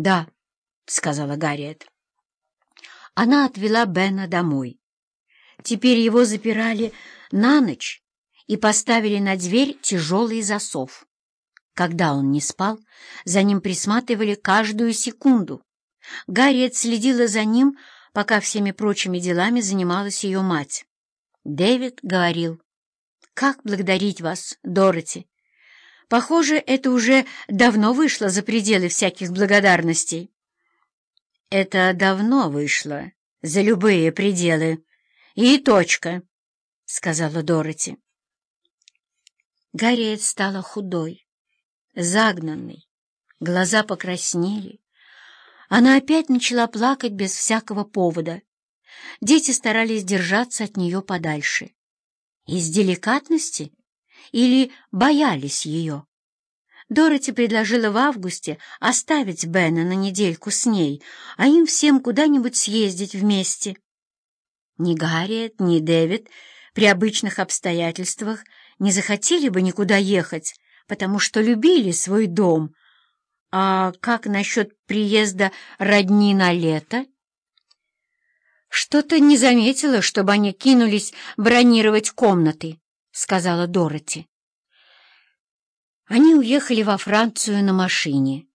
«Да», — сказала Гарриет. Она отвела Бена домой. Теперь его запирали на ночь и поставили на дверь тяжелый засов. Когда он не спал, за ним присматривали каждую секунду. Гарриет следила за ним, пока всеми прочими делами занималась ее мать. Дэвид говорил, «Как благодарить вас, Дороти? Похоже, это уже давно вышло за пределы всяких благодарностей». «Это давно вышло за любые пределы. И точка», — сказала Дороти. Гарриет стала худой, загнанной, глаза покраснели. Она опять начала плакать без всякого повода. Дети старались держаться от нее подальше. Из деликатности или боялись ее? Дороти предложила в августе оставить Бена на недельку с ней, а им всем куда-нибудь съездить вместе. Ни Гарриет, ни Дэвид при обычных обстоятельствах не захотели бы никуда ехать, потому что любили свой дом. А как насчет приезда родни на лето? «Что-то не заметила, чтобы они кинулись бронировать комнаты», — сказала Дороти. Они уехали во Францию на машине.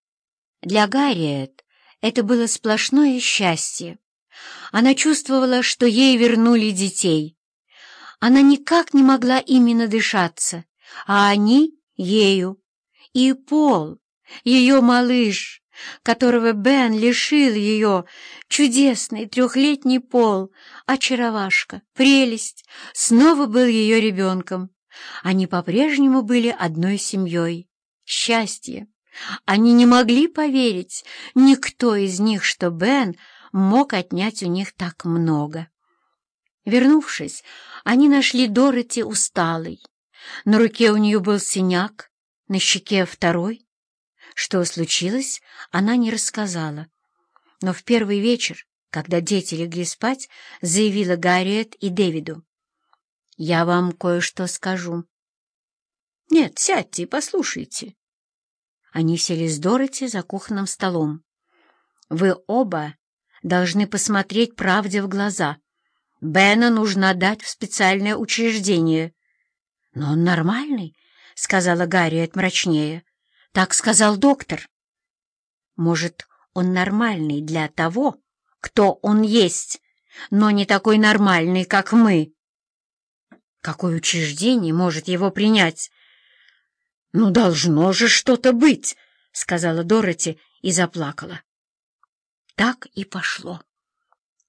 Для Гарриет это было сплошное счастье. Она чувствовала, что ей вернули детей. Она никак не могла именно дышаться, а они — ею. И Пол, ее малыш, которого Бен лишил ее, чудесный трехлетний пол, очаровашка, прелесть, снова был ее ребенком. Они по-прежнему были одной семьей. Счастье! Они не могли поверить, никто из них, что Бен мог отнять у них так много. Вернувшись, они нашли Дороти усталой. На руке у нее был синяк, на щеке второй. Что случилось, она не рассказала. Но в первый вечер, когда дети легли спать, заявила Гарриет и Дэвиду. «Я вам кое-что скажу». «Нет, сядьте и послушайте». Они сели с Дороти за кухонным столом. «Вы оба должны посмотреть правде в глаза. Бена нужно отдать в специальное учреждение». «Но он нормальный», — сказала Гарриет мрачнее. Так сказал доктор. Может, он нормальный для того, кто он есть, но не такой нормальный, как мы. Какое учреждение может его принять? «Ну, должно же что-то быть», — сказала Дороти и заплакала. Так и пошло.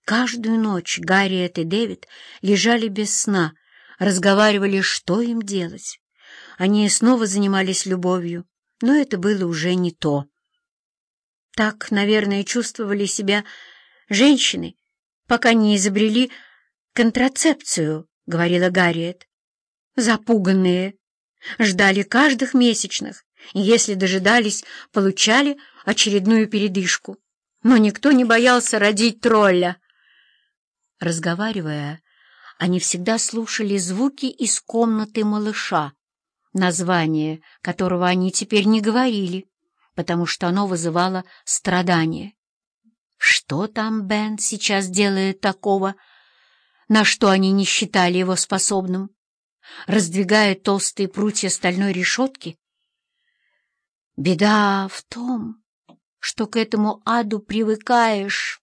Каждую ночь Гарриет и Дэвид лежали без сна, разговаривали, что им делать. Они снова занимались любовью, но это было уже не то. Так, наверное, чувствовали себя женщины, пока не изобрели контрацепцию, — говорила Гарриет. Запуганные, ждали каждых месячных, и если дожидались, получали очередную передышку. Но никто не боялся родить тролля. Разговаривая, они всегда слушали звуки из комнаты малыша, название которого они теперь не говорили, потому что оно вызывало страдание. Что там Бен сейчас делает такого, на что они не считали его способным? Раздвигает толстые прутья стальной решетки? Беда в том, что к этому аду привыкаешь.